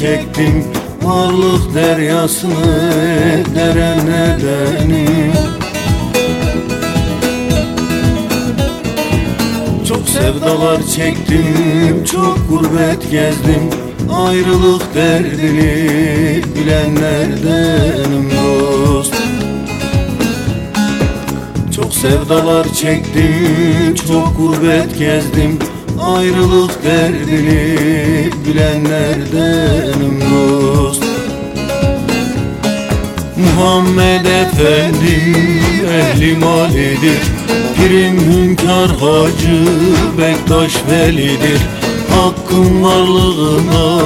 çektim Varlık deryasını deren benim Çok sevdalar çektim, çok gurbet gezdim Ayrılık derdini bilenlerdenim dost. Çok sevdalar çektim, çok gurbet gezdim Ayrılık derdini bilenlerdenim dost. Muhammed Efendi ehli malidir Pirim hünkar hacı Bektaş velidir. Hakkın varlığına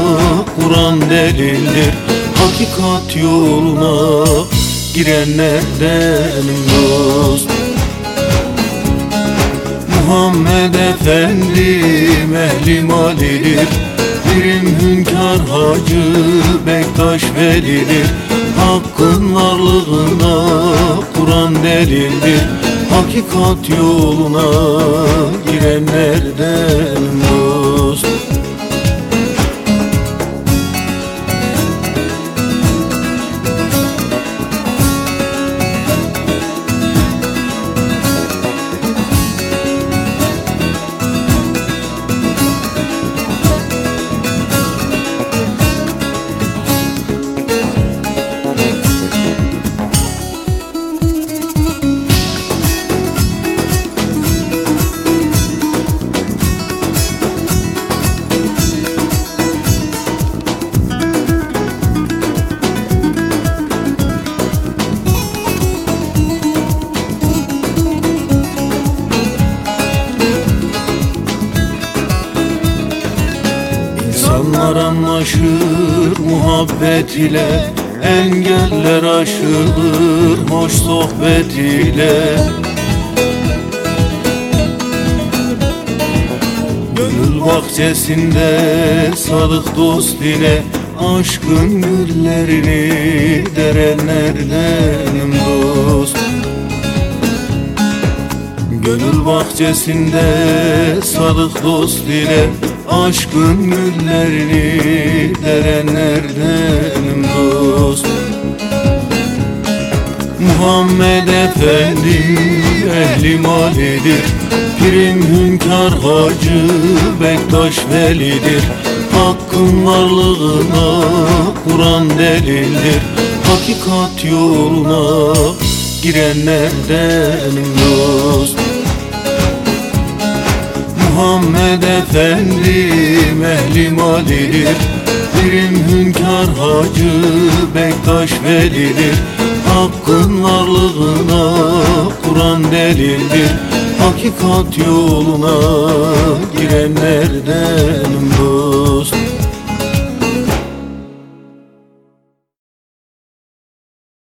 Kur'an delildir. Hakikat yoluna girenlerdenim dost Muhammed Efendi ehli malidir Pirim hünkar hacı Bektaş velidir. Hakkın varlığına Kur'an delildir. Hakikat yoluna girenlerden İnsanlar anlaşır muhabbet ile Engeller aşılır hoş sohbet ile. Gönül bahçesinde sadık dost ile Aşkın güllerini derenlerdenim dost. Gönül bahçesinde sadık dost ile Aşkın güllerini derenlerdenim dost. Muhammed Efendi ehli malidir. Pirim hünkar hacı Bektaş velidir. Hakkın varlığına Kur'an delildir. Hakikat yoluna girenlerdenim dost Muhammed Efendi ehli malidir Pirim hünkar hacı Bektaş velidir. Hakkın varlığına Kur'an delildir. Hakikat yoluna girenlerdenim dost